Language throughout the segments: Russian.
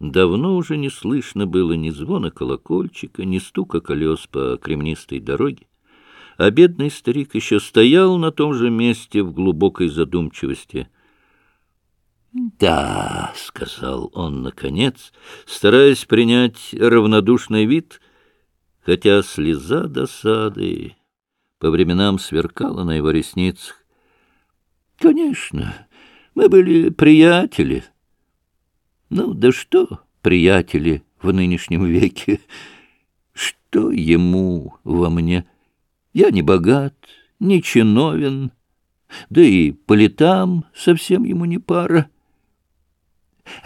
Давно уже не слышно было ни звона колокольчика, ни стука колес по кремнистой дороге, а бедный старик еще стоял на том же месте в глубокой задумчивости. «Да», — сказал он наконец, стараясь принять равнодушный вид, хотя слеза досады по временам сверкала на его ресницах. «Конечно, мы были приятели». Ну, да что, приятели в нынешнем веке, что ему во мне? Я не богат, не чиновен, да и по летам совсем ему не пара.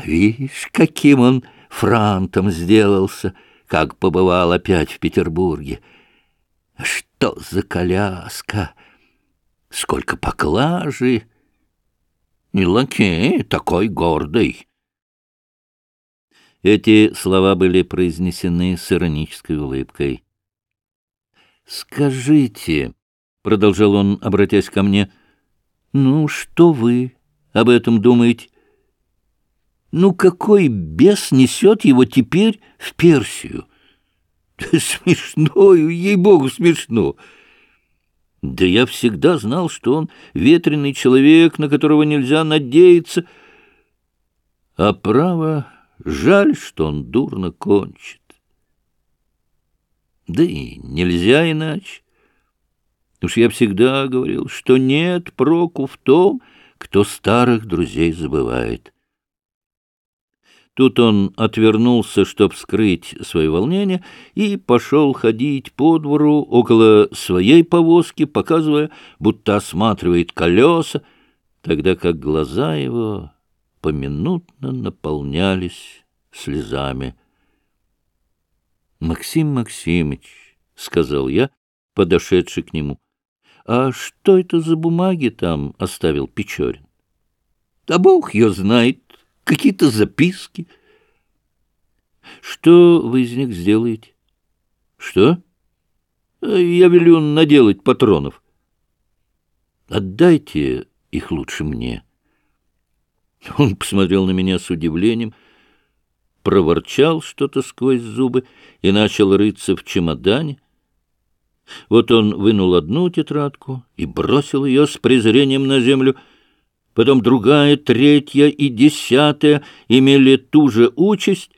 Видишь, каким он франтом сделался, как побывал опять в Петербурге. Что за коляска! Сколько поклажи! И лакей такой гордый! Эти слова были произнесены с иронической улыбкой. «Скажите», — продолжал он, обратясь ко мне, — «ну, что вы об этом думаете? Ну, какой бес несет его теперь в Персию?» «Смешно, ей-богу, смешно!» «Да я всегда знал, что он ветреный человек, на которого нельзя надеяться, а право...» Жаль, что он дурно кончит. Да и нельзя иначе. Уж я всегда говорил, что нет проку в том, кто старых друзей забывает. Тут он отвернулся, чтоб скрыть свое волнение, и пошел ходить по двору около своей повозки, показывая, будто осматривает колеса, тогда как глаза его поминутно наполнялись слезами. «Максим Максимыч», — сказал я, подошедший к нему, — «а что это за бумаги там оставил Печорин?» «Да бог ее знает, какие-то записки». «Что вы из них сделаете?» «Что?» «Я велю наделать патронов». «Отдайте их лучше мне». Он посмотрел на меня с удивлением, проворчал что-то сквозь зубы и начал рыться в чемодане. Вот он вынул одну тетрадку и бросил ее с презрением на землю. Потом другая, третья и десятая имели ту же участь.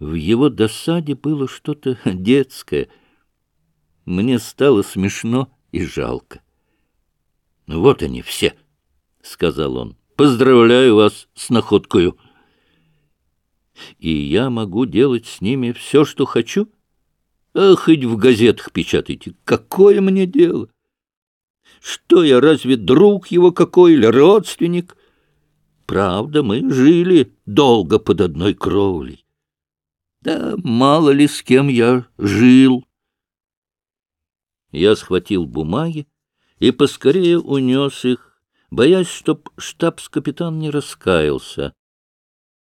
В его досаде было что-то детское. Мне стало смешно и жалко. — Вот они все, — сказал он. Поздравляю вас с находкою. И я могу делать с ними все, что хочу? А хоть в газетах печатайте. Какое мне дело? Что я, разве друг его какой или родственник? Правда, мы жили долго под одной кровлей. Да мало ли с кем я жил. Я схватил бумаги и поскорее унес их боясь, чтоб штабс-капитан не раскаялся.